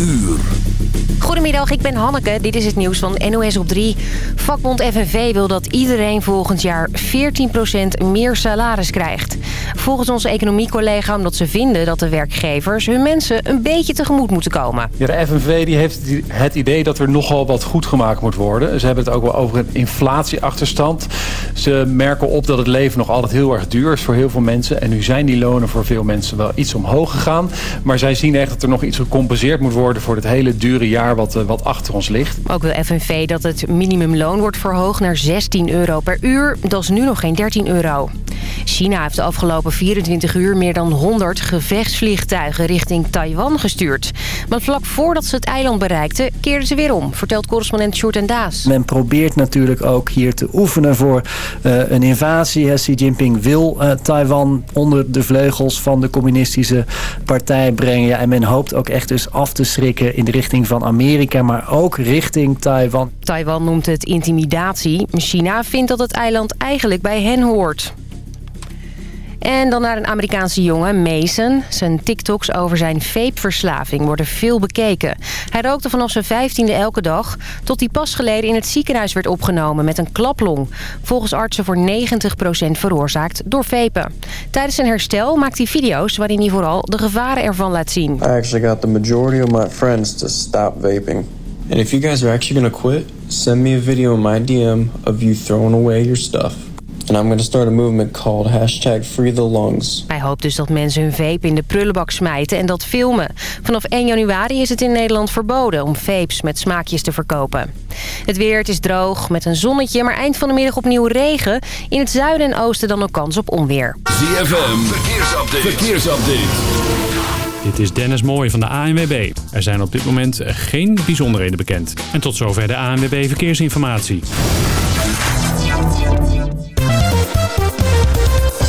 uur. Goedemiddag, ik ben Hanneke. Dit is het nieuws van NOS op 3. Vakbond FNV wil dat iedereen volgend jaar 14% meer salaris krijgt. Volgens onze economiecollega omdat ze vinden dat de werkgevers hun mensen een beetje tegemoet moeten komen. Ja, de FNV die heeft het idee dat er nogal wat goed gemaakt moet worden. Ze hebben het ook wel over een inflatieachterstand. Ze merken op dat het leven nog altijd heel erg duur is voor heel veel mensen. En nu zijn die lonen voor veel mensen wel iets omhoog gegaan. Maar zij zien echt dat er nog iets gecompenseerd moet worden voor het hele dure jaar wat, eh, wat achter ons ligt. Ook wil FNV dat het minimumloon wordt verhoogd naar 16 euro per uur. Dat is nu nog geen 13 euro. China heeft de afgelopen 24 uur meer dan 100 gevechtsvliegtuigen richting Taiwan gestuurd. Maar vlak voordat ze het eiland bereikten, keerden ze weer om, vertelt correspondent Sjoerd en Daas. Men probeert natuurlijk ook hier te oefenen voor uh, een invasie. Xi Jinping wil uh, Taiwan onder de vleugels van de communistische partij brengen. Ja, en men hoopt ook echt dus af te schrikken in de richting van Amerika, maar ook richting Taiwan. Taiwan noemt het intimidatie. China vindt dat het eiland eigenlijk bij hen hoort. En dan naar een Amerikaanse jongen, Mason. Zijn TikToks over zijn vapeverslaving worden veel bekeken. Hij rookte vanaf zijn vijftiende elke dag... tot hij pas geleden in het ziekenhuis werd opgenomen met een klaplong. Volgens artsen voor 90% veroorzaakt door vapen. Tijdens zijn herstel maakt hij video's waarin hij vooral de gevaren ervan laat zien. I actually got the majority of my friends to stop vaping. And if you guys are actually gonna quit, send me a video in my DM of you throwing away your stuff. And I'm going to start a movement called hashtag Free the Lungs. Hij hoopt dus dat mensen hun vape in de prullenbak smijten en dat filmen. Vanaf 1 januari is het in Nederland verboden om vapes met smaakjes te verkopen. Het weer, het is droog met een zonnetje, maar eind van de middag opnieuw regen. In het zuiden en oosten dan ook kans op onweer. ZFM, verkeersupdate. verkeersupdate. Dit is Dennis Mooij van de ANWB. Er zijn op dit moment geen bijzonderheden bekend. En tot zover de ANWB Verkeersinformatie.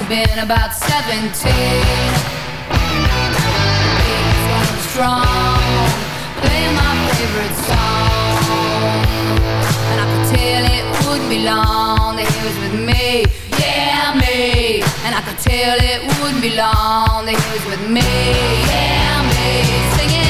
have been about 17 He was strong. Playing my favorite song. And I could tell it wouldn't be long That he was with me, yeah me. And I could tell it wouldn't be long That he was with me, yeah me. Singing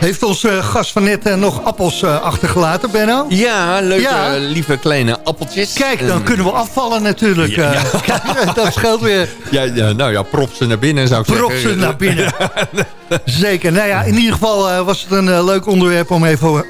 Heeft onze gast van net eh, nog appels eh, achtergelaten, Benno? Ja, leuke, Ja. lieve kleine appeltjes. Kijk, dan En- kunnen we afvallen natuurlijk. Ja, eh. Dat scheelt weer. Ja, ja, nou ja, prop ze naar binnen zou ik Prop zeggen. ze naar binnen. Zeker. Nou ja, in ieder geval eh, was het een eh, leuk onderwerp om even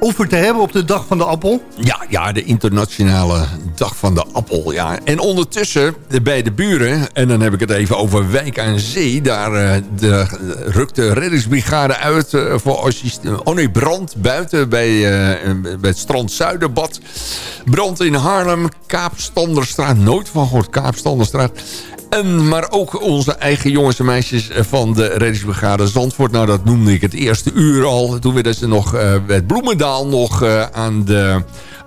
over te hebben op de dag van de appel. Ja, ja, de internationale dag van de appel. Ja. En ondertussen eh, bij de buren, en dan heb ik het even over Wijk aan Zee... daar eh, de, rukt de reddingsbrigade uit eh, voor assist- Oh nee, brand buiten bij, eh, bij het strand Zuiderbad. Brand in Haarlem, Kaapstanderstraat. Nooit van gehoord, Kaapstanderstraat. En, maar ook onze eigen jongens en meisjes van de reddingsbrigade Zandvoort. Nou, dat noemde ik het eerste uur al. Toen werden ze nog eh het Bloemendaal nog eh, aan, de,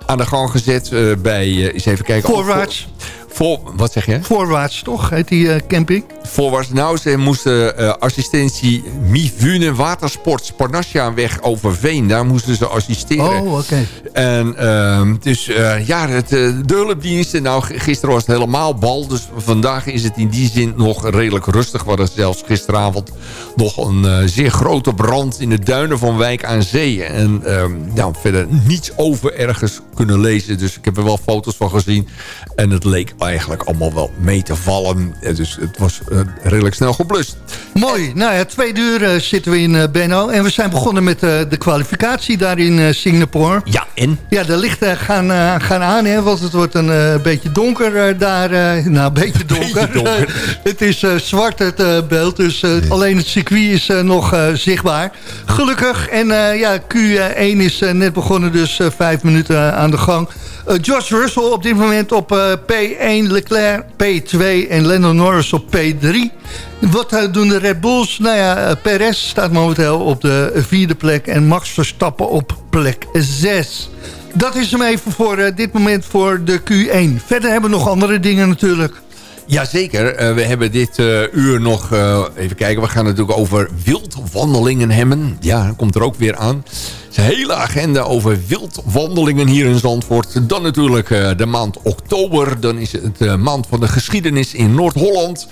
aan de gang gezet. eh, bij, eh, eens even kijken. Voorwaarts. Voor, wat zeg je? Voorwaarts, toch? Heet die eh, camping? Voorwaarts. Nou, ze moesten eh, assistentie Mivune Watersport Sparnassia-weg over Veen. Daar moesten ze assisteren. Oh, oké. En ehm, dus eh, ja, het, de hulpdiensten. Nou, gisteren was het helemaal bal. Dus vandaag is het in die zin nog redelijk rustig. We hadden zelfs gisteravond nog een zeer grote brand in de duinen van Wijk aan Zee. En ehm, nou, verder niets over ergens kunnen lezen. Dus ik heb er wel foto's van gezien. En het leek eigenlijk allemaal wel mee te vallen. Dus het was eh, redelijk snel geblust. Mooi. Nou ja, twee uur eh, zitten we in eh, Benno. En we zijn begonnen met de kwalificatie daar in Singapore. Ja, en? Ja, de lichten gaan, gaan aan, hè, want het wordt een beetje donker daar. nou, een beetje donker. donker. het is zwart, het beeld, dus alleen het circuit is nog zichtbaar. Gelukkig. En ja, Q1 is net begonnen, dus vijf minuten aan de gang. George Russell op dit moment op eh, P1, Leclerc P2 en Lando Norris op P3. Wat eh, doen de Red Bulls? Nou ja, eh, Perez staat momenteel op de vierde plek en Max Verstappen op plek 6. Dat is hem even voor eh, dit moment voor de Q1. Verder hebben we nog andere dingen natuurlijk. Jazeker, Eh we hebben dit eh, uur nog... eh, even kijken, we gaan natuurlijk over wildwandelingen hebben. Ja, komt er ook weer aan. Een hele agenda over wildwandelingen hier in Zandvoort. Dan natuurlijk de maand oktober. Dan is het de maand van de geschiedenis in Noord-Holland.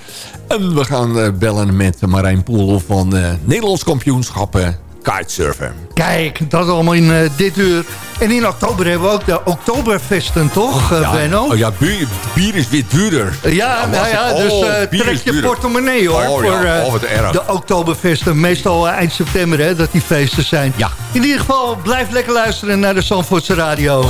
En we gaan bellen met Marijn Poel van Nederlands kampioenschappen kitesurfen. Kijk, dat allemaal in eh, dit uur. En in oktober hebben we ook de Oktoberfesten, toch, eh, Benno? Oh ja, bier, bier is weer duurder. Ja, nou ja, het- dus oh, eh, trek je portemonnee hoor. Oh ja, voor eh, oh, wat erg. de Oktoberfesten. Meestal eind september hè, dat die feesten zijn. Ja. In ieder geval, blijf lekker luisteren naar de Zandvoortse Radio.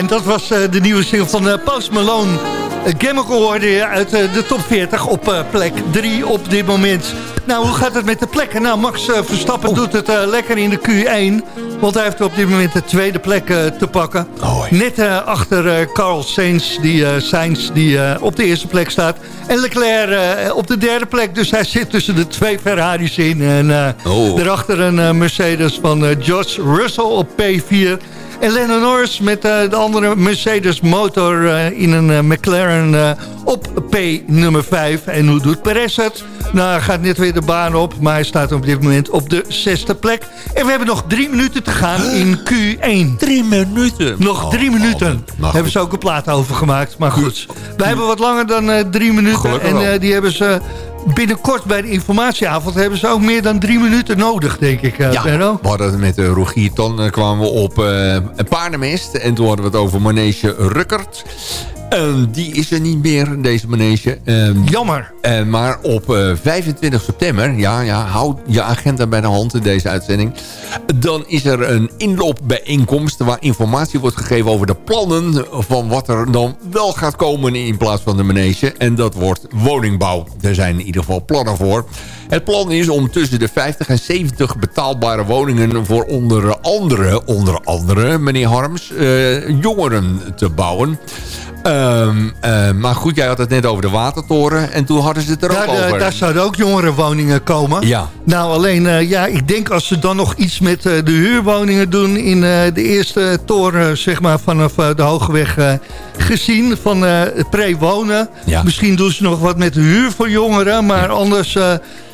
En dat was eh, de nieuwe single van eh, Post Malone. Chemical hoorde je uit eh, de top 40 op eh, plek 3 op dit moment. Nou, hoe gaat het met de plekken? Nou, Max eh, Verstappen doet het eh, lekker in de Q1. Want hij heeft op dit moment de tweede plek eh, te pakken. Net eh, achter eh, Carl Sainz, die, eh, Sainz, die eh, op de eerste plek staat. En Leclerc eh, op de derde plek. Dus hij zit tussen de twee Ferraris in. En eh Oh. daarachter een eh, Mercedes van eh, George Russell op P4. En Lennon Norris met eh, de andere Mercedes motor eh, in een eh, McLaren op P nummer 5. En hoe doet Perez het? Nou, hij gaat net weer de baan op, maar hij staat op dit moment op de zesde plek. En we hebben nog drie minuten te gaan in Q1. Drie minuten? Nog drie minuten. nou hebben ze ook een plaat over gemaakt, maar goed. Wij hebben wat langer dan drie minuten. Gelukkig en die hebben ze binnenkort bij de informatieavond... hebben ze ook meer dan drie minuten nodig, denk ik, eh Ja, Benno. we hadden het met uh, Rogier Ton eh, kwamen we op een paardenmest. En toen hadden we het over manege Ruckert. En die is er niet meer, deze manege. Ehm, Jammer. eh, maar op eh, 25 september, ja, ja, houd je agenda bij de hand in deze uitzending. Dan is er een inloopbijeenkomst waar informatie wordt gegeven over de plannen van wat er dan wel gaat komen in plaats van de manege. En dat wordt woningbouw. Er zijn in ieder geval plannen voor. Het plan is om tussen de 50 en 70 betaalbare woningen voor onder andere, onder andere, meneer Harms, eh, jongeren te bouwen. Ehm, eh, maar goed, jij had het net over de watertoren. En toen hadden ze het er Daar, ook eh, over. daar zouden ook jongerenwoningen komen. Ja. Nou, alleen, eh, ja, ik denk als ze dan nog iets met eh, de huurwoningen doen... in de eerste toren, zeg maar, vanaf de Hogeweg gezien... van het pre-wonen. Ja. Misschien doen ze nog wat met de huur voor jongeren... maar anders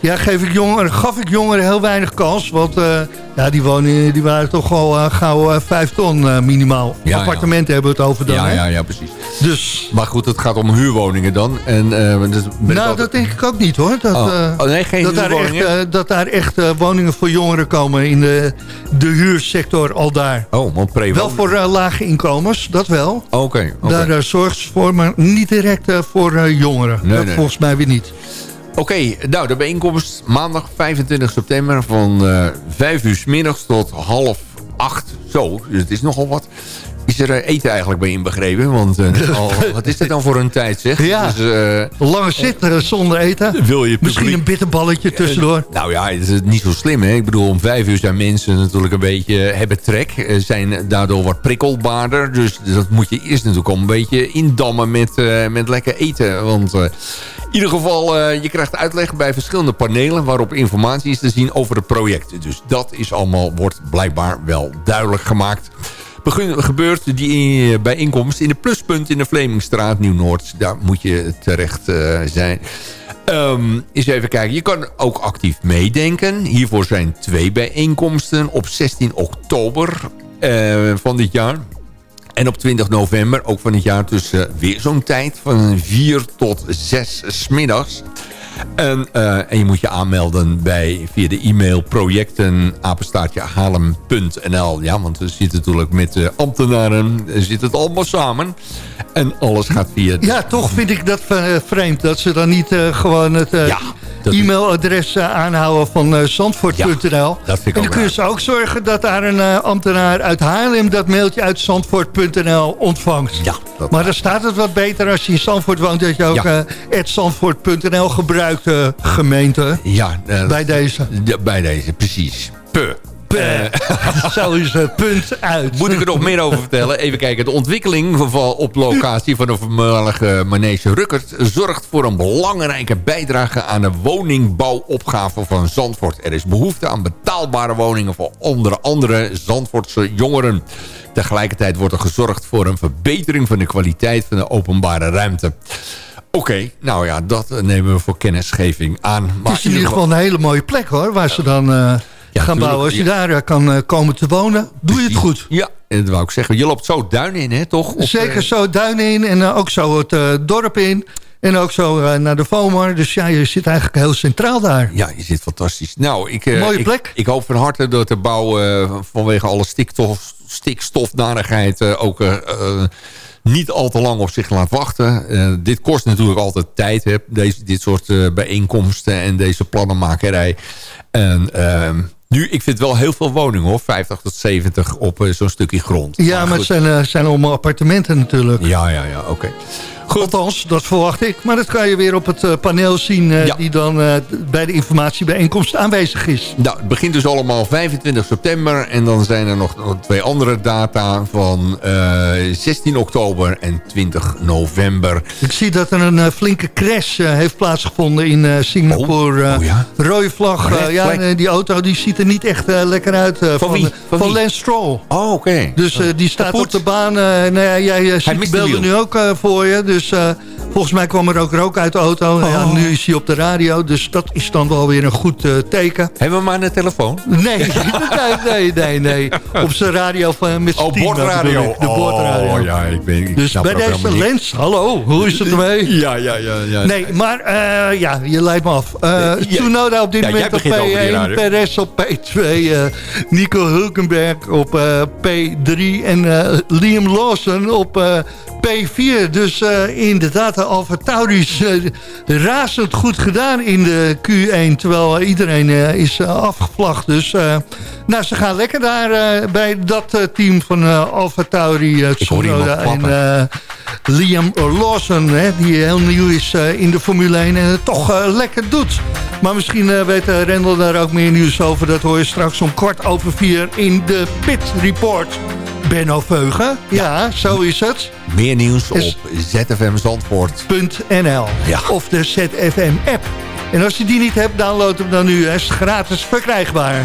ja, geef ik jongeren, gaf ik jongeren heel weinig kans. Want eh, ja, die woningen die waren toch al eh, gauw eh, vijf ton minimaal. Ja, ja. Appartementen hebben we het over dan, ja, hè? ja, ja, precies. Dus... Maar goed, het gaat om huurwoningen dan. En, dus Nou, altijd- dat denk ik ook niet hoor. Dat, Oh. Oh, nee, geen dat, daar echt, dat daar echt woningen voor jongeren komen in de, de huursector al daar. Oh, want pre Wel voor lage inkomens, dat wel. Oké. Daar zorgt ze voor, maar niet direct voor jongeren. Nee, dat nee. volgens mij weer niet. Oké, nou, de bijeenkomst maandag 25 september van eh 5 uur 's middags tot half 8. Zo, dus het is nogal wat. Is er eh, eten eigenlijk bij inbegrepen? Want al- wat is dit dan voor een tijd, zeg? Ja. Dus, Lange zitten zonder eten. wil je Misschien een bitterballetje tussendoor. Nou ja, het is niet zo slim. Hè? Ik bedoel, om vijf uur zijn mensen natuurlijk een beetje hebben trek. Zijn daardoor wat prikkelbaarder. Dus dat moet je eerst natuurlijk al een beetje indammen met, met lekker eten. Want ieder geval, eh, je krijgt uitleg bij verschillende panelen... waarop informatie is te zien over het project. Dus dat is allemaal, wordt blijkbaar wel duidelijk gemaakt. Gebeurt die eh, bijeenkomst in de pluspunt in de Vlemingstraat Nieuw-Noord. Daar moet je terecht eh, zijn. Ehm eens even kijken. Je kan ook actief meedenken. Hiervoor zijn twee bijeenkomsten op 16 oktober van dit jaar. En op 20 november, ook van het jaar, tussen weer zo'n tijd van 4 tot 6 smiddags. En, eh, en je moet je aanmelden bij, via de e-mail projecten haarlem.nl. Ja, want we zitten natuurlijk met de ambtenaren, eh, zit het allemaal samen. En alles gaat via... Ja, toch vind ik dat eh, vreemd. Dat ze dan niet eh, gewoon het eh, Ja, e-mailadres eh, aanhouden van eh zandvoort.nl. En dan kun je ze ook zorgen dat daar een eh, ambtenaar uit Haarlem... dat mailtje uit zandvoort.nl ontvangt. Ja, dat- maar dan staat het wat beter als je in Zandvoort woont... dat je ook zandvoort.nl gebruikt, gemeente. Ja, Bij deze. bij deze, precies. Puh. Zo is het punt uit. Moet ik er nog meer over vertellen? Even kijken. De ontwikkeling van, op locatie van de voormalige manege Ruckert... zorgt voor een belangrijke bijdrage aan de woningbouwopgave van Zandvoort. Er is behoefte aan betaalbare woningen voor onder andere Zandvoortse jongeren. Tegelijkertijd wordt er gezorgd voor een verbetering van de kwaliteit van de openbare ruimte. Oké, nou ja, dat nemen we voor kennisgeving aan. Maar Het is in ieder geval een hele mooie plek hoor, waar ze dan gaan bouwen. Als je ja. daar eh, kan eh, komen te wonen, doe je het goed. Ja, en dat wou ik zeggen. Je loopt zo duin in, hè, toch? Of, Zeker eh, zo duinen in en ook zo het dorp in. En ook zo naar de Vomar. Dus ja, je zit eigenlijk heel centraal daar. Ja, je zit fantastisch. Nou, ik, Mooie ik- plek. Ik, hoop van harte dat de bouw vanwege alle stikstof, stikstofnarigheid ook niet al te lang op zich laat wachten. Dit kost natuurlijk altijd tijd, hè, deze, dit soort bijeenkomsten en deze plannenmakerij. En ehm, Nu, ik vind wel heel veel woningen hoor. 50 tot 70 op eh, zo'n stukje grond. Ja, maar, het zijn, eh, zijn allemaal appartementen natuurlijk. Ja, ja, ja, oké. Althans, dat verwacht ik. Maar dat kan je weer op het eh, paneel zien... eh, Ja. die dan eh, bij de informatiebijeenkomst aanwezig is. Nou, het begint dus allemaal 25 september. En dan zijn er nog, twee andere data van eh, 16 oktober en 20 november. Ik zie dat er een flinke crash heeft plaatsgevonden in Singapore. Oh, oh ja? Rode vlag. ja, die auto die ziet er niet echt lekker uit. eh, van, wie? Van van wie? Lance Stroll. Oh, oké. Dus die staat Kapot? op de baan. nou ja, jij ziet beelden nu ook voor je. Dus eh, volgens mij kwam er ook rook uit de auto. Ja, Oh. nu is hij op de radio. Dus dat is dan wel weer een goed eh, teken. Hebben we maar een telefoon? Nee, nee, nee, nee, nee. Op zijn radio van, met zijn Oh, team, bordradio. ik. De bordradio. Oh, ja, ik ben... Ik Dus bij deze lens, hallo, hoe is het ermee? Ja, ja, ja. ja. Nee, maar eh, ja, je leidt me af. Uh, Ja. Tsunoda op dit Ja, moment op begint over die P1, radio. Perez op P2, eh, Nico Hulkenberg op eh, P3 en eh, Liam Lawson op eh, P4. Dus eh, inderdaad, de Alfa Tauris eh, razend goed gedaan in de Q1, terwijl iedereen eh, is uh, afgevlacht. Dus uh, nou, ze gaan lekker daar uh, bij dat uh, team van uh, Alfa Tauri, uh, Tsunoda en Liam Lawson, hè, die heel nieuw is uh, in de Formule 1 en het toch uh, lekker doet. Maar misschien uh, weet uh, Rendel daar ook meer nieuws over. Dat hoor je straks om kwart over vier in de Pit Report. Benno Veugen, ja, ja zo is het. Meer nieuws op zfmzandvoort.nl ja. of de ZFM-app. En als je die niet hebt, download hem dan nu. Hij is gratis verkrijgbaar.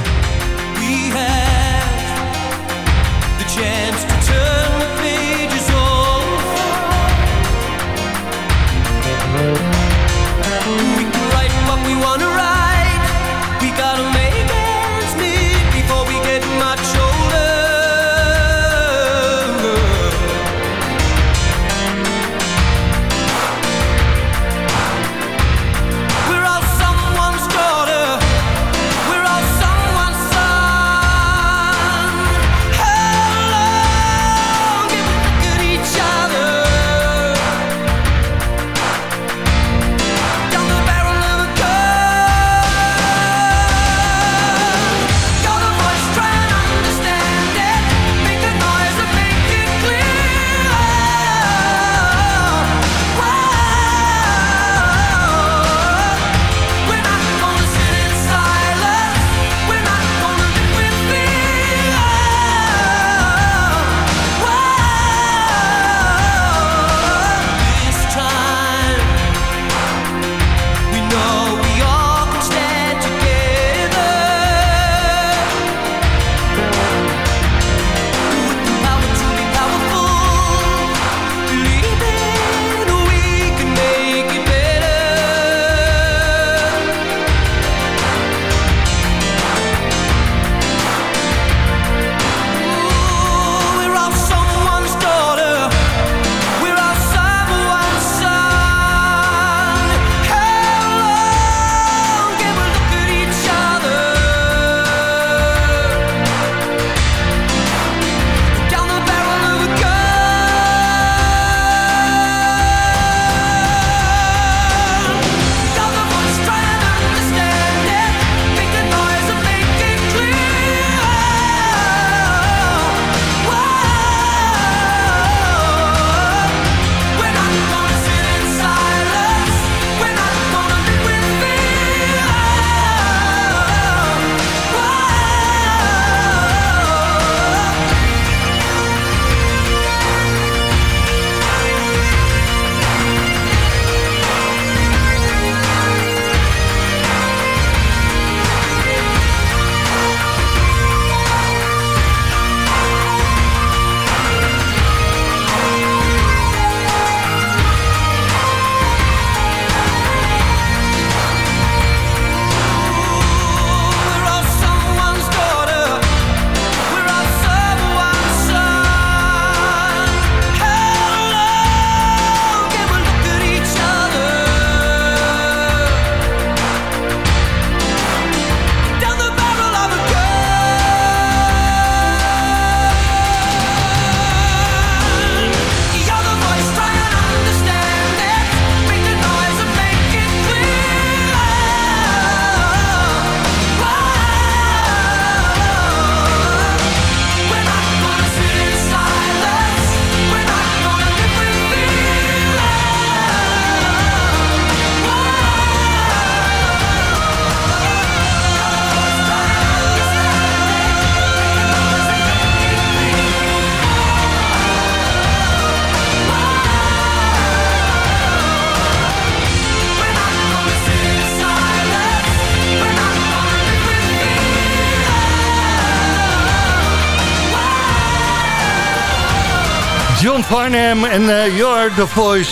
John Farnham en uh, You're the Voice.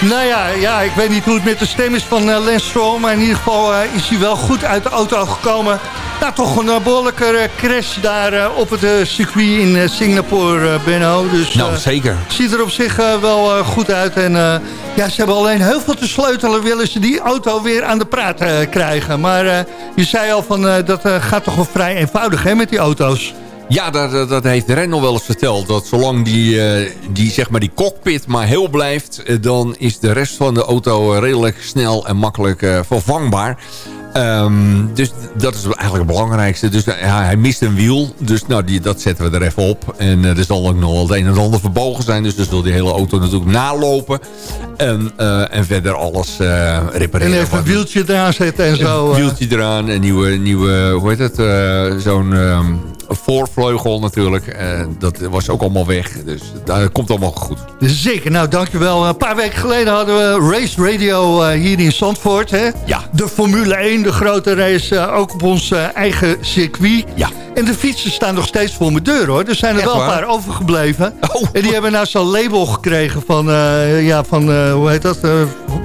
Nou ja, ja, ik weet niet hoe het met de stem is van uh, Lance Stroll... maar in ieder geval uh, is hij wel goed uit de auto gekomen. Nou, toch een behoorlijke crash daar op het circuit in Singapore, Benno. Dus, nou, zeker. Ziet er op zich wel goed uit. En ja, ze hebben alleen heel veel te sleutelen... willen ze die auto weer aan de praat krijgen. Maar je zei al, van, dat gaat toch wel vrij eenvoudig hè, met die auto's. Ja, dat, dat heeft Ren wel eens verteld. Dat zolang die, uh, die, zeg maar die cockpit maar heel blijft... Uh, dan is de rest van de auto redelijk snel en makkelijk uh, vervangbaar. Um, dus dat is eigenlijk het belangrijkste. Dus ja, hij mist een wiel. Dus nou, die, dat zetten we er even op. En er zal ook nog wel het een en ander verbogen zijn. Dus dan zal die hele auto natuurlijk nalopen. En, en verder alles repareren. En even een wieltje eraan zetten en zo. Een wieltje eraan. Een nieuwe, nieuwe hoe heet het? Zo'n... Um, voorvleugel natuurlijk. Uh, dat was ook allemaal weg. Dus dat komt allemaal goed. Zeker. Nou, dankjewel. Een paar weken geleden hadden we Race Radio uh, hier in Zandvoort. Hè? Ja. De Formule 1, de grote race, uh, ook op ons eigen circuit. Ja. En de fietsen staan nog steeds voor mijn deur, hoor. Er zijn er Echt wel waar? een paar overgebleven. Oh. En die hebben nou zo'n label gekregen van, ja, van hoe heet dat?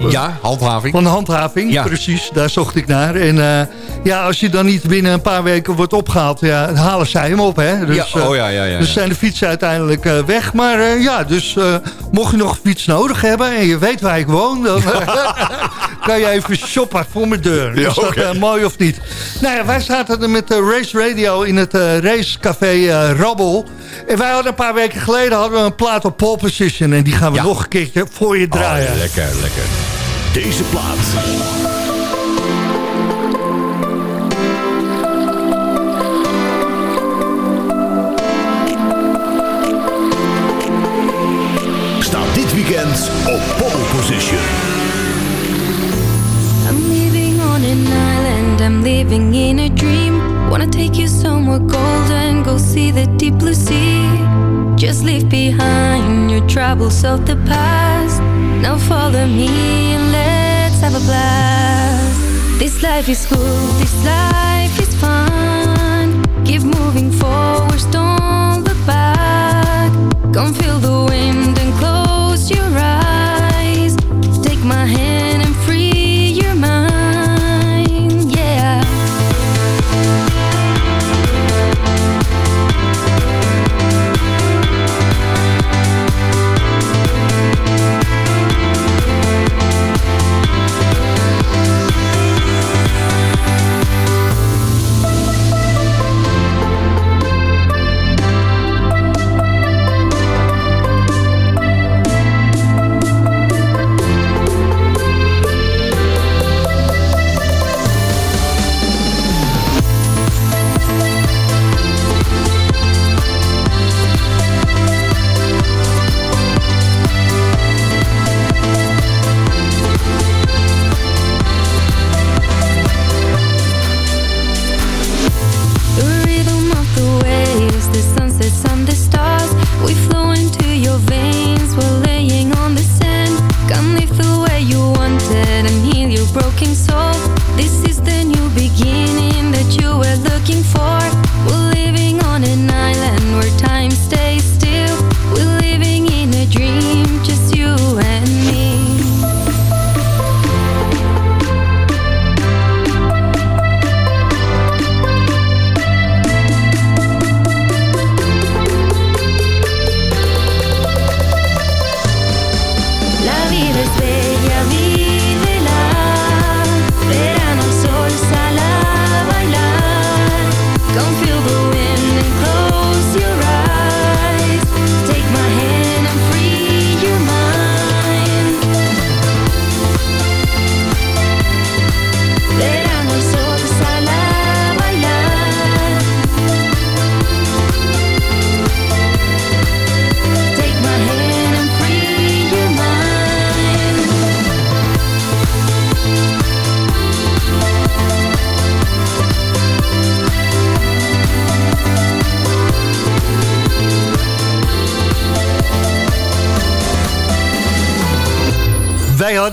Ja, handhaving. Van handhaving, ja. precies. Daar zocht ik naar. En ja, als je dan niet binnen een paar weken wordt opgehaald... Ja, halen zij hem op, hè. Dus, ja, oh, ja, ja, ja, dus zijn de fietsen uiteindelijk uh, weg. Maar uh, ja, dus mocht je nog een fiets nodig hebben... en je weet waar ik woon... dan kan je even shoppen voor mijn deur. Ja, is dat okay. mooi of niet? Nou ja, wij zaten er met de Race Radio in het racecafé Rabbel. En wij hadden een paar weken geleden hadden we een plaat op pole position... en die gaan we nog een keertje voor je draaien. Oh, lekker, lekker. Deze plaat. Staat dit weekend op pole position. I'm living on an island, I'm living in a dream. Wanna take you somewhere golden, go see the deep blue sea. Just leave behind your troubles of the past. Now follow me and let's have a blast. This life is good, this life is fun. Keep moving forward, don't look back. Come feel the wind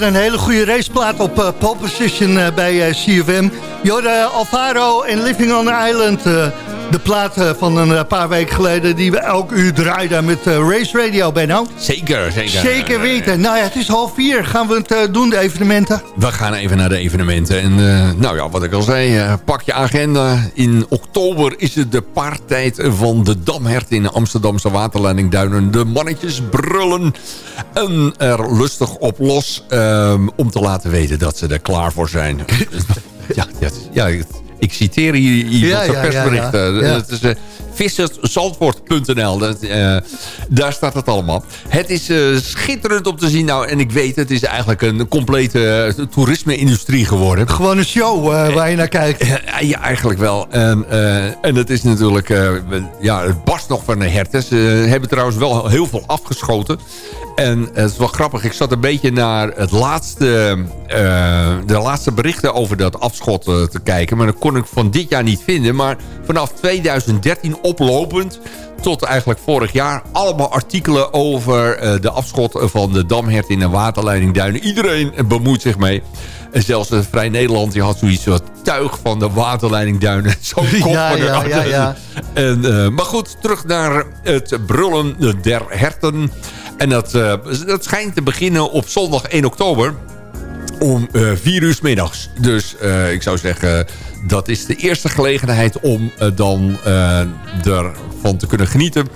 een hele goede raceplaat op uh, pole position uh, bij uh, CFM. Jorde Alvaro en Living on the Island. De plaat eh, van een eh, paar weken geleden die we elk uur draaiden met eh, Race Radio, Benno. Zeker, zeker. Zeker weten. Nou ja, het is half vier. Gaan we het doen, de evenementen? We gaan even naar de evenementen. En nou ja, wat ik al zei, pak je agenda. In oktober is het de paartijd van de Damhert in de Amsterdamse waterleidingduinen. De mannetjes brullen en er lustig op los ehm, om te laten weten dat ze er klaar voor zijn. ja, ja, ja, ik citeer hier, hier Ja. Het is... visserszandvoort.nl. Eh, daar staat het allemaal. Het is eh, schitterend om te zien. Nou, en ik weet, het is eigenlijk een complete eh, toerisme-industrie geworden. Gewoon een show waar je naar kijkt. Ja, eigenlijk wel. En, eh, en het is natuurlijk... ja, het barst nog van de herten. Ze hebben trouwens wel heel veel afgeschoten. En het is wel grappig. Ik zat een beetje naar het laatste, de laatste berichten over dat afschot te kijken. Maar dat kon ik van dit jaar niet vinden. Maar vanaf 2013 oplopend tot eigenlijk vorig jaar... allemaal artikelen over eh, de afschot van de damhert in de waterleiding Duinen. Iedereen bemoeit zich mee. En zelfs het Vrij Nederland die had zoiets wat tuig van de waterleiding Duinen. Kop Ja, ja, ja. En, eh, maar goed, terug naar het brullen der herten. En dat, eh, dat schijnt te beginnen op zondag 1 oktober om eh 4 uur middags. Dus eh, ik zou zeggen, dat is de eerste gelegenheid om eh, dan ervan te kunnen genieten.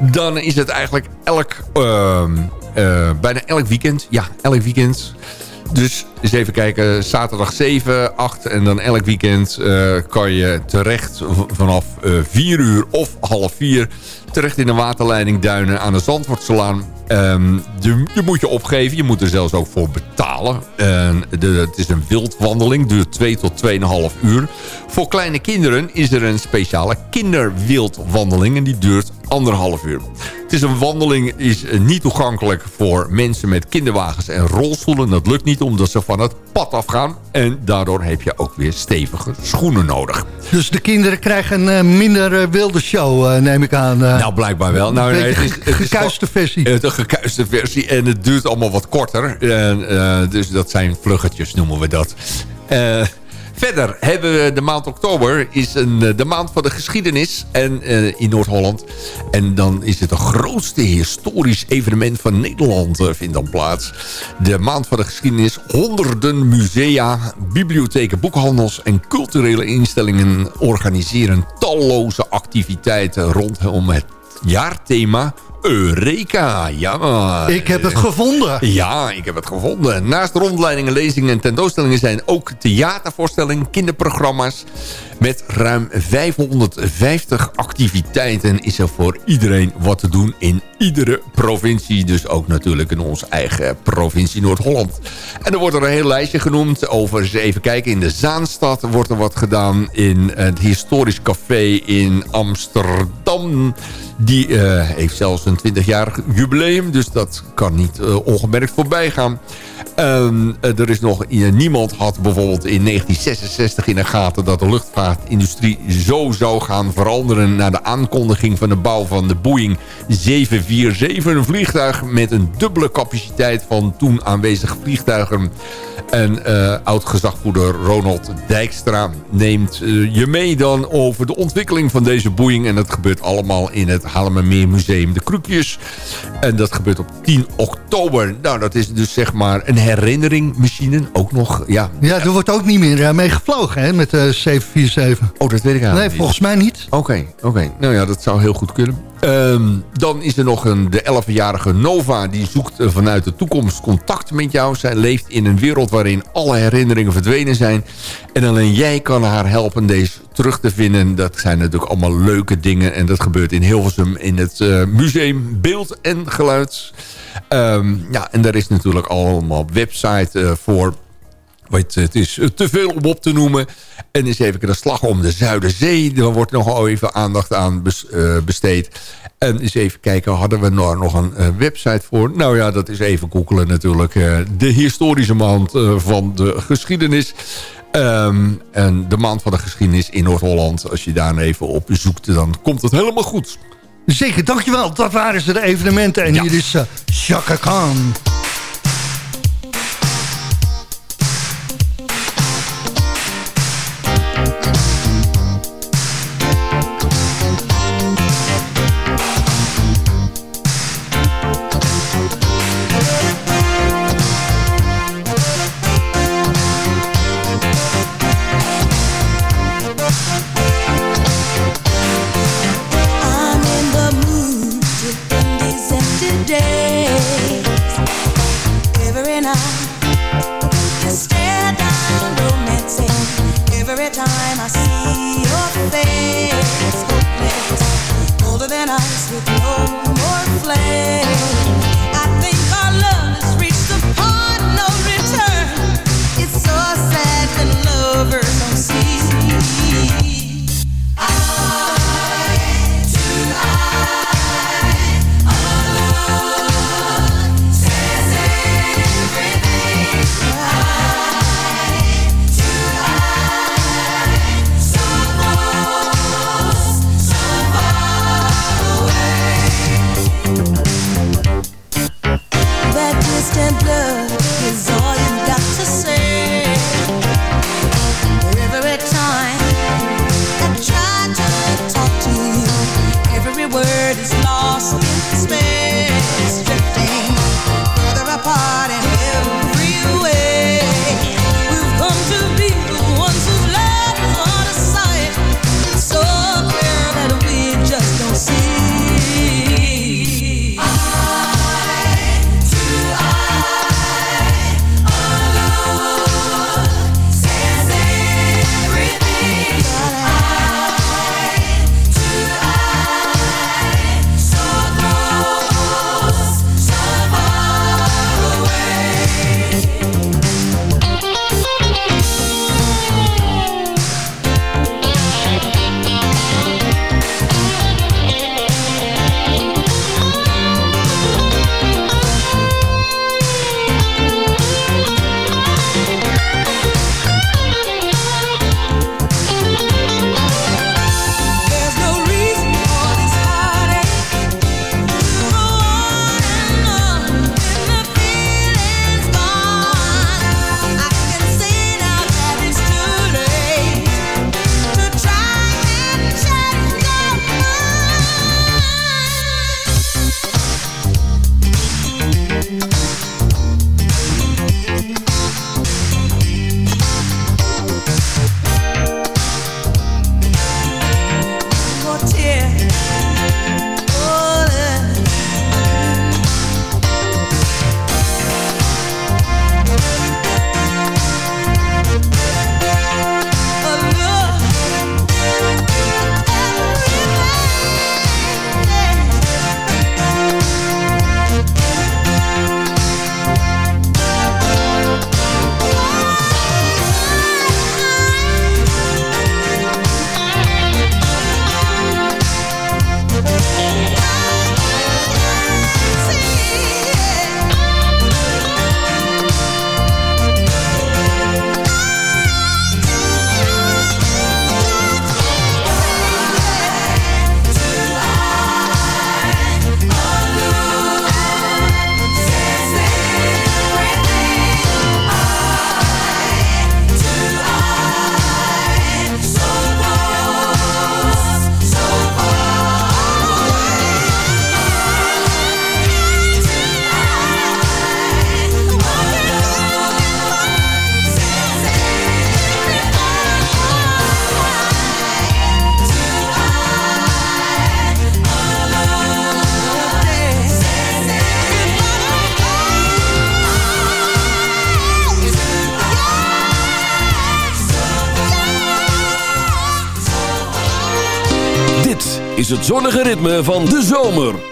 Dan is het eigenlijk elk, ehm, eh, bijna elk weekend. Ja, elk weekend. Dus eens even kijken, zaterdag 7, 8 en dan elk weekend kan je terecht vanaf eh 4 uur of half 4 terecht in de waterleiding Duinen aan de Zandvoortselaan. Ehm, je, moet je opgeven, je moet er zelfs ook voor betalen. En de, het is een wildwandeling, duurt 2 tot 2,5 uur. Voor kleine kinderen is er een speciale kinderwildwandeling en die duurt anderhalf uur. Het is een wandeling, is eh, niet toegankelijk voor mensen met kinderwagens en rolstoelen. Dat lukt niet omdat ze van het pad afgaan. En daardoor heb je ook weer stevige schoenen nodig. Dus de kinderen krijgen een eh, minder eh, wilde show, neem ik aan. Nou, blijkbaar wel. Nou, Een nee, het is, het is gekuiste versie. Het is een gekuiste versie. En het duurt allemaal wat korter. En, dus dat zijn vluggetjes, noemen we dat. Eh, verder hebben we de maand oktober. Is een, eh, de maand van de geschiedenis. En, eh, in Noord-Holland. En dan is het de grootste historisch evenement van Nederland. eh, vindt dan plaats. De maand van de geschiedenis. Honderden musea, bibliotheken, boekhandels en culturele instellingen organiseren talloze activiteiten rondom het jaarthema Eureka. Ja, Ik heb het gevonden. ja, ik heb het gevonden. Naast rondleidingen, lezingen en tentoonstellingen zijn ook theatervoorstellingen, kinderprogramma's. Met ruim 550 activiteiten is er voor iedereen wat te doen in iedere provincie. Dus ook natuurlijk in onze eigen provincie Noord-Holland. En er wordt er een heel lijstje genoemd over, eens even kijken, in de Zaanstad wordt er wat gedaan. In het historisch café in Amsterdam. Die eh, heeft zelfs een 20-jarig jubileum. Dus dat kan niet eh, ongemerkt voorbij gaan. Ehm, eh, er is nog eh, niemand had bijvoorbeeld in 1966 in de gaten... dat de luchtvaartindustrie zo zou gaan veranderen... na de aankondiging van de bouw van de Boeing 747. Een vliegtuig met een dubbele capaciteit van toen aanwezige vliegtuigen. En eh oud-gezagvoerder Ronald Dijkstra neemt je mee dan over de ontwikkeling van deze Boeing. En dat gebeurt allemaal in het Haarlemmermeer Museum De Kroekjes. En dat gebeurt op 10 oktober. Nou, dat is dus zeg maar een herinneringmachine. Ook nog, ja. Ja, er wordt ook niet meer eh, mee gevlogen hè, met de 747. Oh, dat weet ik eigenlijk Nee, volgens mij niet. Oké, oké. Nou ja, dat zou heel goed kunnen. Ehm, dan is er nog een, de 11-jarige Nova. Die zoekt eh, vanuit de toekomst contact met jou. Zij leeft in een wereld waarin alle herinneringen verdwenen zijn. En alleen jij kan haar helpen deze terug te vinden. Dat zijn natuurlijk allemaal leuke dingen. En dat gebeurt in Hilversum in het eh, museum Beeld en Geluid. Ehm, ja, en daar is natuurlijk allemaal website eh, voor... Weet, het is eh, te veel om op te noemen. En eens even de slag om de Zuiderzee. Daar wordt nogal even aandacht aan eh, besteed. En eens even kijken, hadden we nou nog een eh, website voor? Nou ja, dat is even googelen natuurlijk. de historische maand van de geschiedenis. Ehm, en de maand van de geschiedenis in Noord-Holland. Als je daar even op zoekt, dan komt het helemaal goed. Zeker, dankjewel. Dat waren ze de evenementen. En hier is uh, Chaka Khan. Zonnige ritme van de zomer.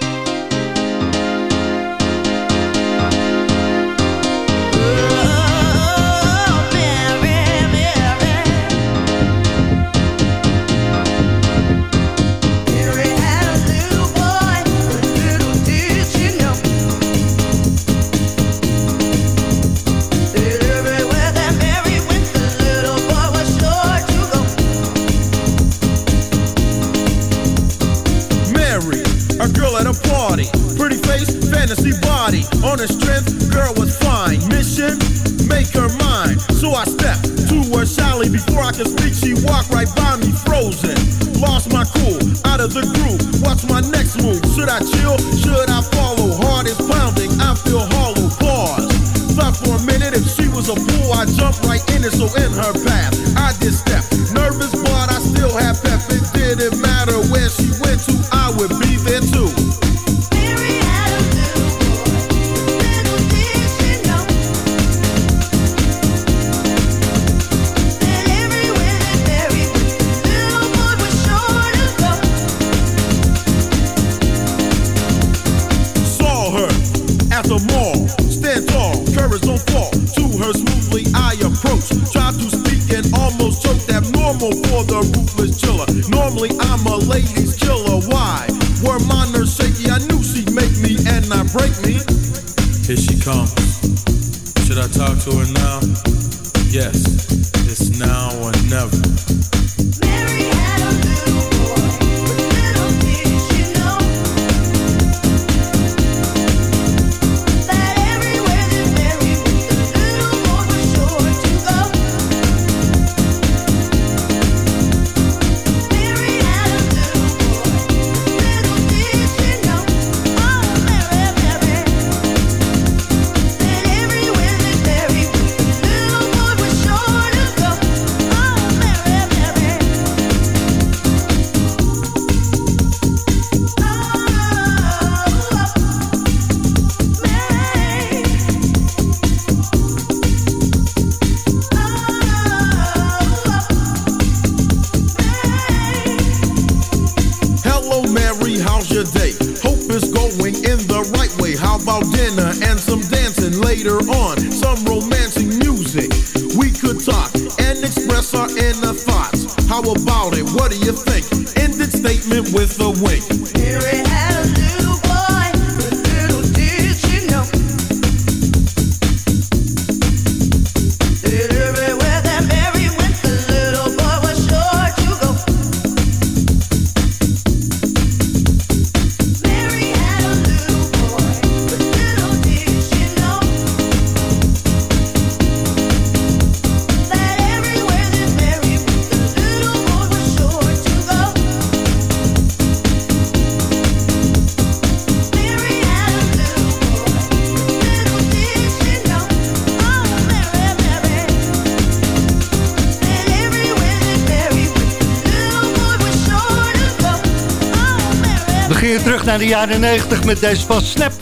Jaren 90 met deze van Snap.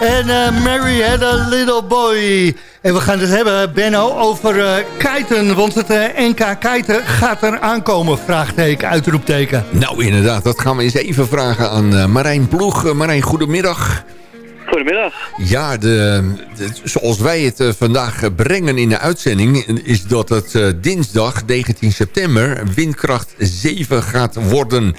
En eh, Mary had a little boy. En we gaan het hebben, Benno, over eh kiten. Want het eh, NK kiten gaat er aankomen. Vraagteken, uitroepteken. Nou, inderdaad, dat gaan we eens even vragen aan eh, Marijn Ploeg. Marijn, goedemiddag. Goedemiddag. Ja, de, de- zoals wij het vandaag brengen in de uitzending... is dat het eh, dinsdag 19 september windkracht 7 gaat worden.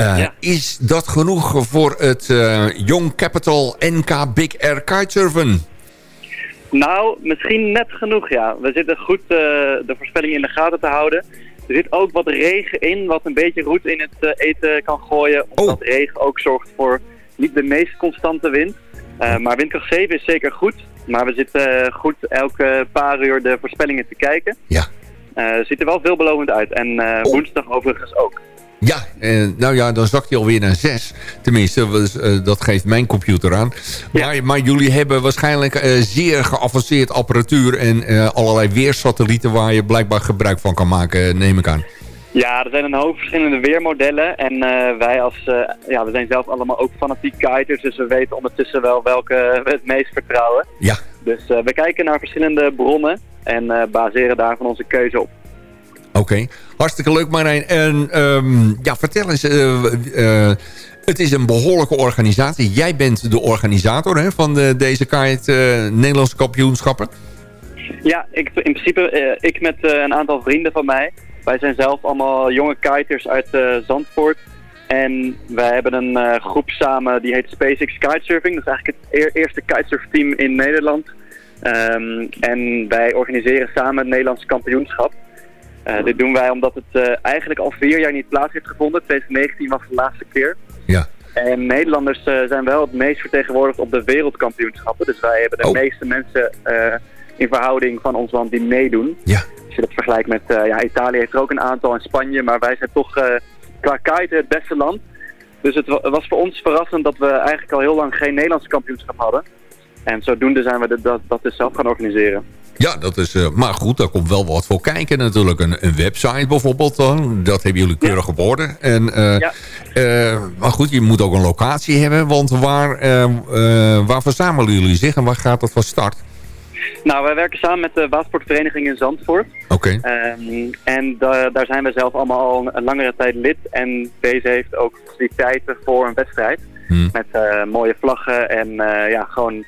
Eh, Is dat genoeg voor het eh, Young Capital NK Big Air Kitesurfen? Nou, misschien net genoeg, ja. We zitten goed eh, de voorspelling in de gaten te houden. Er zit ook wat regen in, wat een beetje roet in het eten kan gooien. Omdat regen ook zorgt voor niet de meest constante wind. Maar windkracht 7 is zeker goed. Maar we zitten goed elke paar uur de voorspellingen te kijken. Ja. Ziet er wel veelbelovend uit. En eh, woensdag overigens ook. Ja, eh, nou ja, dan zakt hij alweer naar 6. Tenminste, was, eh, dat geeft mijn computer aan. Maar, maar jullie hebben waarschijnlijk eh, zeer geavanceerd apparatuur... en eh, allerlei weersatellieten waar je blijkbaar gebruik van kan maken, neem ik aan. Ja, er zijn een hoop verschillende weermodellen. En wij als, ja, we zijn zelf allemaal ook fanatiek kiters. Dus we weten ondertussen wel welke we het meest vertrouwen. Ja. Dus we kijken naar verschillende bronnen en baseren daarvan onze keuze op. Oké, hartstikke leuk Marijn. En ehm, ja, vertel eens, eh, eh, het is een behoorlijke organisatie. Jij bent de organisator hè, van de, deze kite eh, Nederlandse kampioenschappen. Ja, ik, in principe eh, ik met eh, een aantal vrienden van mij. Wij zijn zelf allemaal jonge kiters uit eh, Zandvoort. En wij hebben een eh, groep samen die heet SpaceX Kitesurfing. Dat is eigenlijk het eer- eerste kitesurfteam in Nederland. Ehm, en wij organiseren samen het Nederlandse kampioenschap. Eh, dit doen wij omdat het eh, eigenlijk al vier jaar niet plaats heeft gevonden. 2019 was de laatste keer. Ja. En Nederlanders eh, zijn wel het meest vertegenwoordigd op de wereldkampioenschappen. Dus wij hebben de Oh. meeste mensen in verhouding van ons land die meedoen. Ja. Als je dat vergelijkt met, ja, Italië heeft er ook een aantal en Spanje, maar wij zijn toch qua kite het beste land. Dus het wa- was voor ons verrassend dat we eigenlijk al heel lang geen Nederlands kampioenschap hadden. En zodoende zijn we de- dat, dat dus zelf gaan organiseren. Ja, dat is, eh, maar goed, daar komt wel wat voor kijken natuurlijk. Een, een website bijvoorbeeld, dan. dat hebben jullie keurig op orde. En, eh, eh, maar goed, je moet ook een locatie hebben, want waar, waar verzamelen jullie zich en waar gaat dat van start? Nou, wij werken samen met de watersportvereniging in Zandvoort. Oké. Ehm, en da- daar zijn we zelf allemaal al een, een langere tijd lid. En deze heeft ook faciliteiten voor een wedstrijd. Met eh, mooie vlaggen en ja, gewoon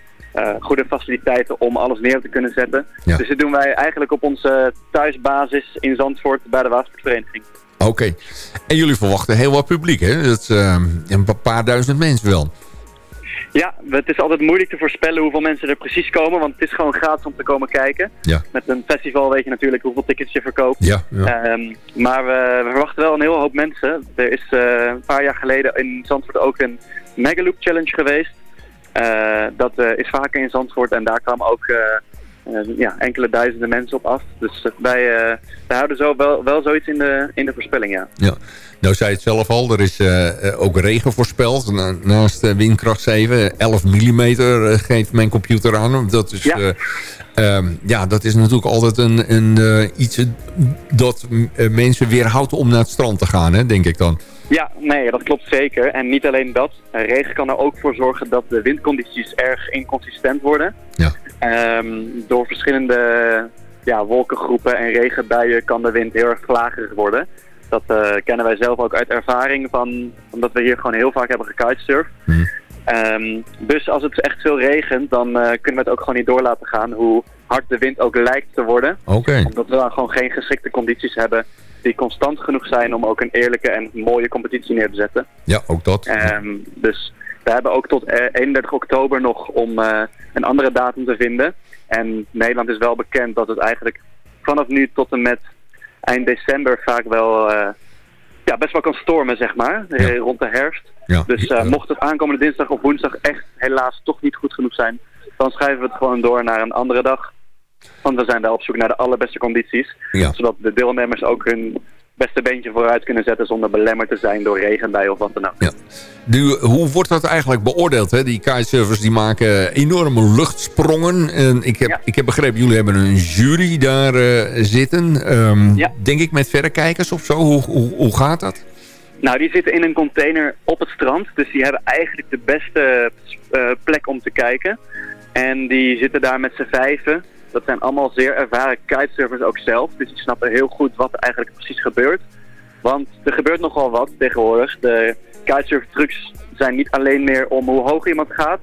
goede faciliteiten om alles neer te kunnen zetten. Ja. Dus dat doen wij eigenlijk op onze thuisbasis in Zandvoort bij de Watersportvereniging. Oké. En jullie verwachten heel wat publiek, hè? Dat, eh, een paar duizend mensen wel. Ja, het is altijd moeilijk te voorspellen hoeveel mensen er precies komen, want het is gewoon gratis om te komen kijken. Ja. Met een festival weet je natuurlijk hoeveel tickets je verkoopt. Ja, ja. Ehm, maar we, we verwachten wel een hele hoop mensen. Er is eh, een paar jaar geleden in Zandvoort ook een Megaloop Challenge geweest. Eh, dat eh, is vaker in Zandvoort en daar kwamen ook eh, ja, enkele duizenden mensen op af. Dus wij, wij houden zo wel, wel zoiets in de, in de voorspelling, ja. Ja. Nou zei het zelf al, er is ook regen voorspeld. Na- naast windkracht 7, 11 mm geeft mijn computer aan. Dat is, Ja. ja. ja, dat is natuurlijk altijd een, een, iets dat mensen weerhoudt om naar het strand te gaan, hè, denk ik dan. Ja, nee, dat klopt zeker. En niet alleen dat. Eh, regen kan er ook voor zorgen dat de windcondities erg inconsistent worden. Ja. Ehm, door verschillende ja, wolkengroepen en regenbuien kan de wind heel erg vlagerig worden. Dat eh, kennen wij zelf ook uit ervaring, van, omdat we hier gewoon heel vaak hebben gekitesurfd. Ehm, dus als het echt veel regent, dan eh, kunnen we het ook gewoon niet door laten gaan hoe hard de wind ook lijkt te worden. Omdat we dan gewoon geen geschikte condities hebben die constant genoeg zijn om ook een eerlijke en mooie competitie neer te zetten. Ja, ook dat. Ehm, dus we hebben ook tot eh, 31 oktober nog om eh, een andere datum te vinden. En Nederland is wel bekend dat het eigenlijk vanaf nu tot en met eind december vaak wel eh, ja, best wel kan stormen, zeg maar, eh, rond de herfst. Ja. Dus eh, mocht het aankomende dinsdag of woensdag echt helaas toch niet goed genoeg zijn, dan schrijven we het gewoon door naar een andere dag. Want we zijn wel op zoek naar de allerbeste condities. Ja. Zodat de deelnemers ook hun beste beentje vooruit kunnen zetten zonder belemmerd te zijn door regenbui of wat dan ook. Nu, hoe wordt dat eigenlijk beoordeeld? Hè? Die kitesurfers die maken enorme luchtsprongen. En ik, heb, ik heb begrepen, jullie hebben een jury daar eh, zitten. Ehm, Denk ik met verrekijkers of zo. Hoe, hoe, hoe gaat dat? Nou, die zitten in een container op het strand. Dus die hebben eigenlijk de beste eh, plek om te kijken. En die zitten daar met z'n vijven. Dat zijn allemaal zeer ervaren kitesurfers ook zelf. Dus die snappen heel goed wat er eigenlijk precies gebeurt. Want er gebeurt nogal wat tegenwoordig. De kitesurf trucs zijn niet alleen meer om hoe hoog iemand gaat.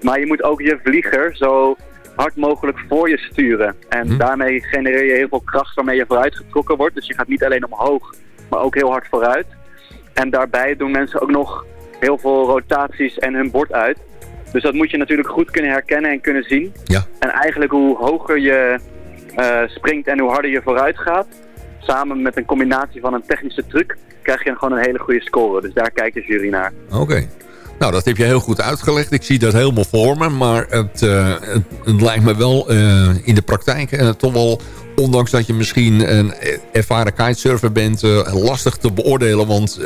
Maar je moet ook je vlieger zo hard mogelijk voor je sturen. En daarmee genereer je heel veel kracht waarmee je vooruit getrokken wordt. Dus je gaat niet alleen omhoog, maar ook heel hard vooruit. En daarbij doen mensen ook nog heel veel rotaties en hun bord uit. Dus dat moet je natuurlijk goed kunnen herkennen en kunnen zien. Ja. En eigenlijk hoe hoger je eh, springt en hoe harder je vooruit gaat... samen met een combinatie van een technische truc... krijg je gewoon een hele goede score. Dus daar kijkt de jury naar. Oké. Nou, dat heb je heel goed uitgelegd. Ik zie dat helemaal voor me. Maar het, eh, het, het lijkt me wel eh, in de praktijk eh, toch wel... ondanks dat je misschien een ervaren kitesurfer bent... lastig te beoordelen. Want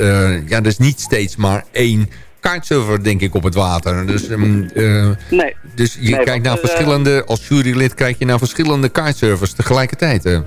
ja, er is niet steeds maar één kitesurfer, denk ik, op het water. Dus, ehm, eh, Nee. dus je Nee, kijkt naar eh, verschillende... als jurylid kijk je naar verschillende kitesurfers tegelijkertijd. eh.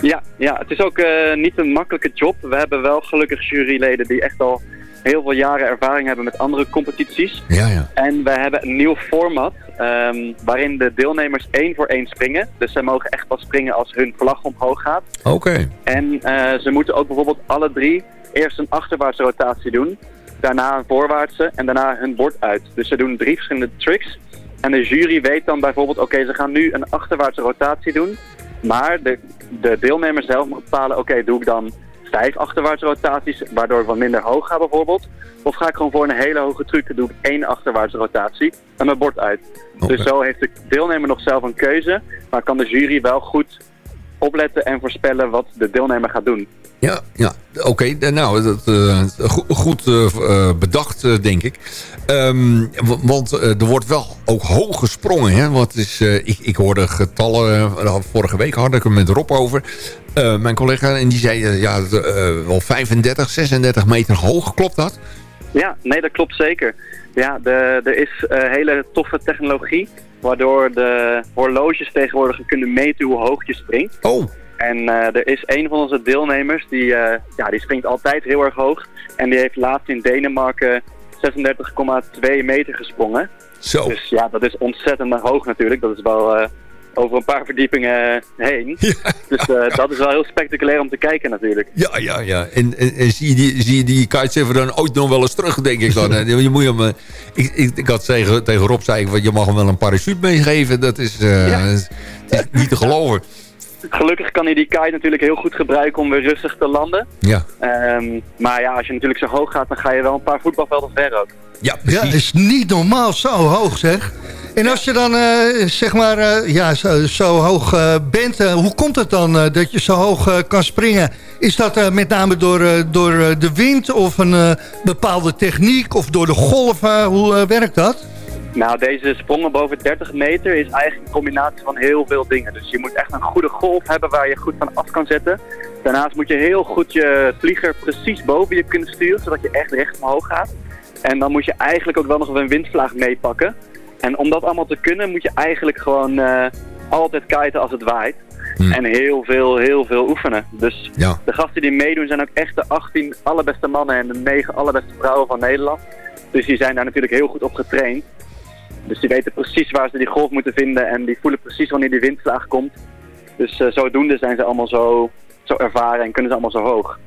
Ja, ja, het is ook niet een makkelijke job. We hebben wel gelukkig juryleden die echt al heel veel jaren ervaring hebben met andere competities. Ja, ja. En we hebben een nieuw format ehm, waarin de deelnemers één voor één springen. Dus zij mogen echt pas springen als hun vlag omhoog gaat. Oké. En ze moeten ook bijvoorbeeld alle drie eerst een achterwaartse rotatie doen. Daarna een voorwaartse en daarna hun bord uit. Dus ze doen drie verschillende tricks. En de jury weet dan bijvoorbeeld, oké, ze gaan nu een achterwaartse rotatie doen. Maar de, de deelnemer zelf moet bepalen, oké, doe ik dan vijf achterwaartse rotaties, waardoor ik wat minder hoog ga bijvoorbeeld. Of ga ik gewoon voor een hele hoge truc, doe ik één achterwaartse rotatie en mijn bord uit. Dus zo heeft de deelnemer nog zelf een keuze, maar kan de jury wel goed opletten en voorspellen wat de deelnemer gaat doen. Ja, ja. oké. eh, Nou, dat, eh, go- goed eh, bedacht, denk ik. Ehm, want er wordt wel ook hoog gesprongen. Hè? Wat is, ik, ik hoorde getallen, vorige week had ik het met Rob over. Mijn collega, en die zei ja, wel 35, 36 meter hoog. Klopt dat? Ja, nee, dat klopt zeker. Ja, de, er is hele toffe technologie, waardoor de horloges tegenwoordig kunnen meten hoe hoog je springt. Oh. En eh, er is een van onze deelnemers, die, eh, ja, die springt altijd heel erg hoog. En die heeft laatst in Denemarken 36,2 meter gesprongen. Zo. Dus ja, dat is ontzettend hoog natuurlijk. Dat is wel eh, over een paar verdiepingen heen. Dus eh, dat is wel heel spectaculair om te kijken natuurlijk. Ja, ja, ja. En, en, en zie, je die, zie je die kitesurfer dan ooit nog wel eens terug, denk ik dan. hè? je moet hem, eh, ik, ik, ik had tegen, tegen Rob, zei ik, je mag hem wel een parachute meegeven. Dat is, eh, Ja. niet te geloven. Gelukkig kan hij die kite natuurlijk heel goed gebruiken om weer rustig te landen. Ja. Ehm, maar ja, als je natuurlijk zo hoog gaat, dan ga je wel een paar voetbalvelden ver ook. Ja, Ja, het is niet normaal zo hoog, zeg. En als je dan, eh, zeg maar, eh, ja, zo, zo hoog eh, bent, hoe komt het dan dat je zo hoog kan springen? Is dat met name door, door de wind of een bepaalde techniek of door de golven? Hoe werkt dat? Nou, deze sprongen boven 30 meter is eigenlijk een combinatie van heel veel dingen. Dus je moet echt een goede golf hebben waar je goed van af kan zetten. Daarnaast moet je heel goed je vlieger precies boven je kunnen sturen, zodat je echt recht omhoog gaat. En dan moet je eigenlijk ook wel nog een windvlaag meepakken. En om dat allemaal te kunnen, moet je eigenlijk gewoon eh, altijd kiten als het waait. En heel veel, heel veel oefenen. Dus Ja. de gasten die meedoen zijn ook echt de 18 allerbeste mannen en de 9 allerbeste vrouwen van Nederland. Dus die zijn daar natuurlijk heel goed op getraind. Dus die weten precies waar ze die golf moeten vinden en die voelen precies wanneer die windvlaag komt. Dus eh, zodoende zijn ze allemaal zo, zo ervaren en kunnen ze allemaal zo hoog.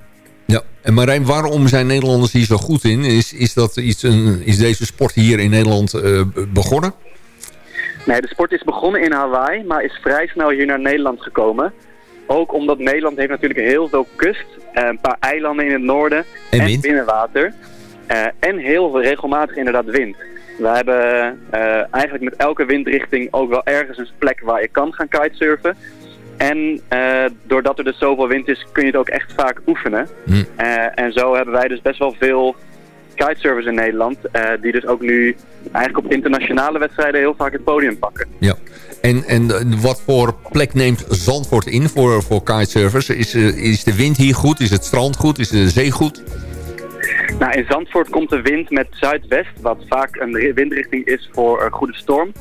Ja, en Marijn, waarom zijn Nederlanders hier zo goed in? Is, is, dat iets, een, is deze sport hier in Nederland eh, begonnen? Nee, de sport is begonnen in Hawaii, maar is vrij snel hier naar Nederland gekomen. Ook omdat Nederland heeft natuurlijk heel veel kust, eh, een paar eilanden in het noorden En binnenwater. eh, en heel veel regelmatig inderdaad wind. We hebben eigenlijk met elke windrichting ook wel ergens een plek waar je kan gaan kitesurfen. En eh, doordat er dus zoveel wind is, kun je het ook echt vaak oefenen. Hm. Eh, en zo hebben wij dus best wel veel kitesurfers in Nederland, eh, die dus ook nu eigenlijk op internationale wedstrijden heel vaak het podium pakken. Ja. En, en wat voor plek neemt Zandvoort in voor, voor kitesurfers? Is, is de wind hier goed? Is het strand goed? Is de zee goed? Nou, in Zandvoort komt de wind met zuidwest, wat vaak een ri- windrichting is voor een goede storm.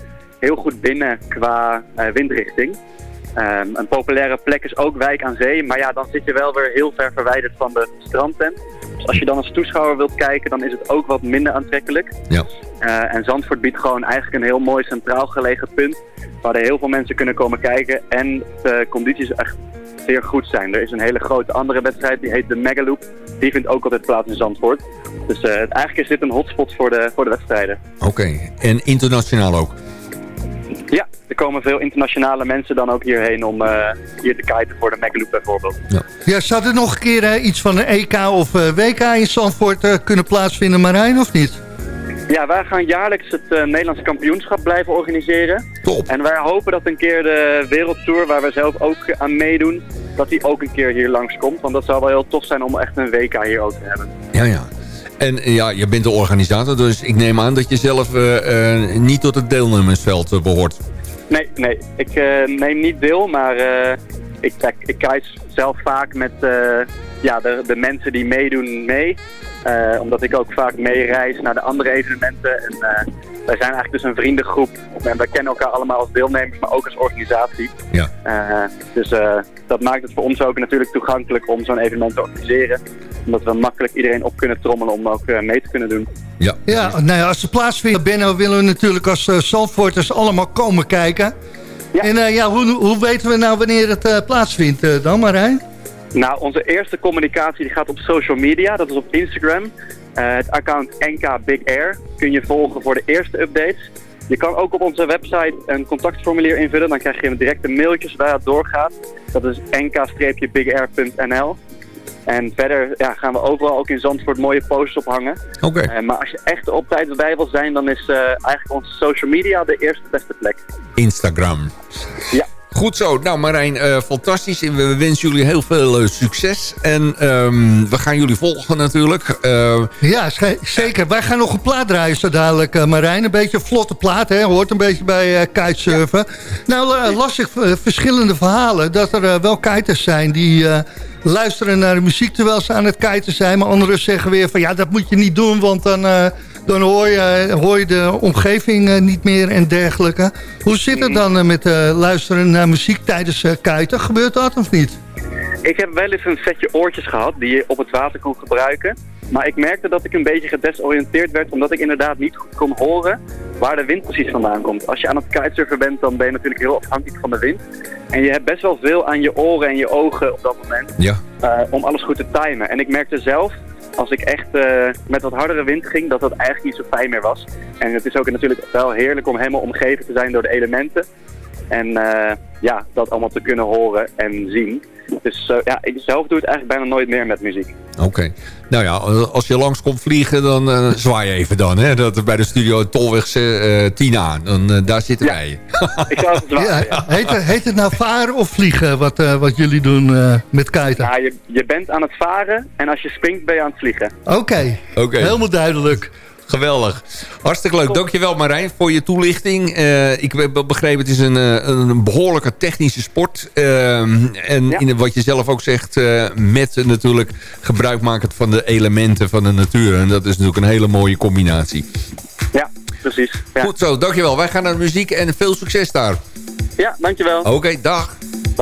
Heel goed binnen qua windrichting. Ehm, een populaire plek is ook Wijk aan Zee, maar ja, dan zit je wel weer heel ver verwijderd van de strandtent. Dus als je dan als toeschouwer wilt kijken, dan is het ook wat minder aantrekkelijk. Ja. Eh, en Zandvoort biedt gewoon eigenlijk een heel mooi centraal gelegen punt, waar er heel veel mensen kunnen komen kijken en de condities echt zeer goed zijn. Er is een hele grote andere wedstrijd, die heet de Megaloop. Die vindt ook altijd plaats in Zandvoort. Dus eh, eigenlijk is dit een hotspot voor de, voor de wedstrijden. Oké. En internationaal ook? Ja, er komen veel internationale mensen dan ook hierheen om eh, hier te kiten voor de Megaloop bijvoorbeeld. Ja, zou er nog een keer iets van een EK of eh, WK in Zandvoort eh, kunnen plaatsvinden, Marijn, of niet? Ja, wij gaan jaarlijks het eh, Nederlandse kampioenschap blijven organiseren. Top. En wij hopen dat een keer de wereldtour, waar we zelf ook aan meedoen, dat die ook een keer hier langskomt. Want dat zou wel heel tof zijn om echt een WK hier ook te hebben. Ja, ja. En eh, ja, je bent de organisator, dus ik neem aan dat je zelf eh, eh, niet tot het deelnemersveld eh, behoort. Nee, nee. Ik neem niet deel, maar ik, ik, zelf vaak met ja, de, de mensen die meedoen mee. Eh, omdat ik ook vaak meereis naar de andere evenementen. En eh, wij zijn eigenlijk dus een vriendengroep. En wij kennen elkaar allemaal als deelnemers, maar ook als organisatie. Ja. Eh, dus eh, dat maakt het voor ons ook natuurlijk toegankelijk om zo'n evenement te organiseren. Omdat we makkelijk iedereen op kunnen trommelen om ook eh, mee te kunnen doen. Ja, Ja, nou ja, als het plaatsvindt, Benno, willen we natuurlijk als uh, Zandvoorters allemaal komen kijken. En uh, ja, hoe, hoe weten we nou wanneer het uh, plaatsvindt uh, dan, Marijn? Nou, onze eerste communicatie die gaat op social media, dat is op Instagram. Uh, het account NK Big Air kun je volgen voor de eerste updates. Je kan ook op onze website een contactformulier invullen, dan krijg je direct een mailtje zodra het doorgaat. Dat is nk-bigair.nl. En verder ja, gaan we overal ook in Zandvoort mooie posters ophangen. Oké. Uh, maar als je echt op tijd erbij wil zijn, dan is uh, eigenlijk onze social media de eerste beste plek. Instagram. Ja. Goed zo. Nou Marijn, uh, fantastisch. We wensen jullie heel veel uh, succes. En um, we gaan jullie volgen natuurlijk. Uh, ja, zeker. Wij gaan nog een plaat draaien zo dadelijk, Marijn. Een beetje vlotte plaat, hè. Hoort een beetje bij kitesurfen. Nou, las ik verschillende verhalen dat er wel kiters zijn die luisteren naar de muziek terwijl ze aan het kiten zijn. Maar anderen zeggen weer van ja, dat moet je niet doen, want dan dan hoor je, hoor je de omgeving uh, niet meer en dergelijke. Hoe zit het dan uh, met uh, luisteren naar muziek tijdens uh, kuiten? Gebeurt dat of niet? Ik heb wel eens een setje oortjes gehad die je op het water kon gebruiken. Maar ik merkte dat ik een beetje gedesoriënteerd werd, omdat ik inderdaad niet goed kon horen waar de wind precies vandaan komt. Als je aan het kitesurfen bent, dan ben je natuurlijk heel afhankelijk van de wind. En je hebt best wel veel aan je oren en je ogen op dat moment Ja. eh, om alles goed te timen. En ik merkte zelf, als ik echt eh, met wat hardere wind ging, dat dat eigenlijk niet zo fijn meer was. En het is ook natuurlijk wel heerlijk om helemaal omgeven te zijn door de elementen. En eh, ja, dat allemaal te kunnen horen en zien. Dus eh, ja, ik zelf doe het eigenlijk bijna nooit meer met muziek. Oké. Nou ja, als je langs komt vliegen, dan eh, zwaai je even dan. Hè? Dat, bij de studio Tolweg eh 10A. Dan, eh, daar zitten wij. Ik zou het zwaaien. Ja, heet, het- heet het nou varen of vliegen, wat, eh, wat jullie doen eh, met kiten? Ja, je, je bent aan het varen en als je springt ben je aan het vliegen. Oké, Oké. helemaal duidelijk. Geweldig. Hartstikke leuk. Dankjewel Marijn voor je toelichting. Eh, ik heb begrepen, het is een, eh, een behoorlijke technische sport. Ehm, en in, wat je zelf ook zegt, eh, met natuurlijk gebruikmakend van de elementen van de natuur. En dat is natuurlijk een hele mooie combinatie. Ja, precies. Ja, Goed zo, dankjewel. Wij gaan naar de muziek en veel succes daar. ja dankjewel. Oké, dag.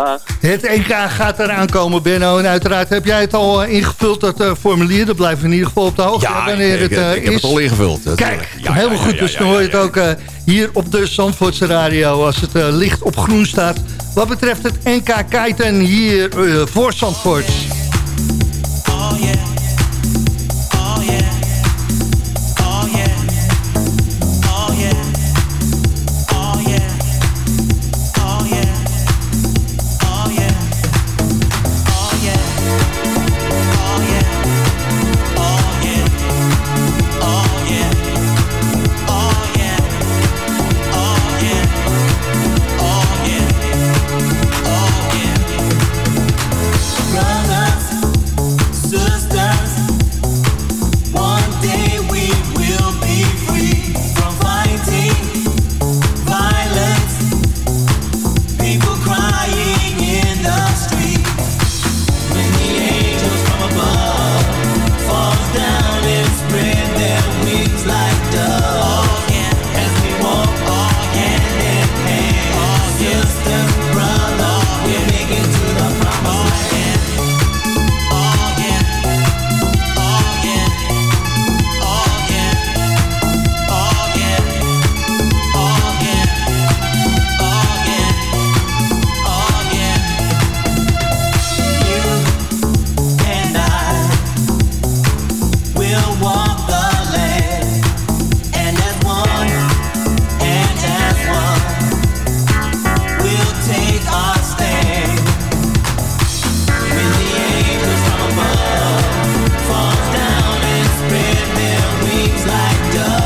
Dag. Het EK gaat eraan komen, Benno. En uiteraard heb jij het al eh, ingevuld, dat eh, formulier. Dat blijven we in ieder geval op de hoogte Ja, wanneer ik, het ik, eh, ik heb is. het al ingevuld. Dat- Kijk, ja, helemaal ja, goed. dus dan hoor je het ook eh, hier op de Zandvoortse radio... als het eh, licht op groen staat. Wat betreft het NK Kiten hier eh, voor Zandvoort. black dove.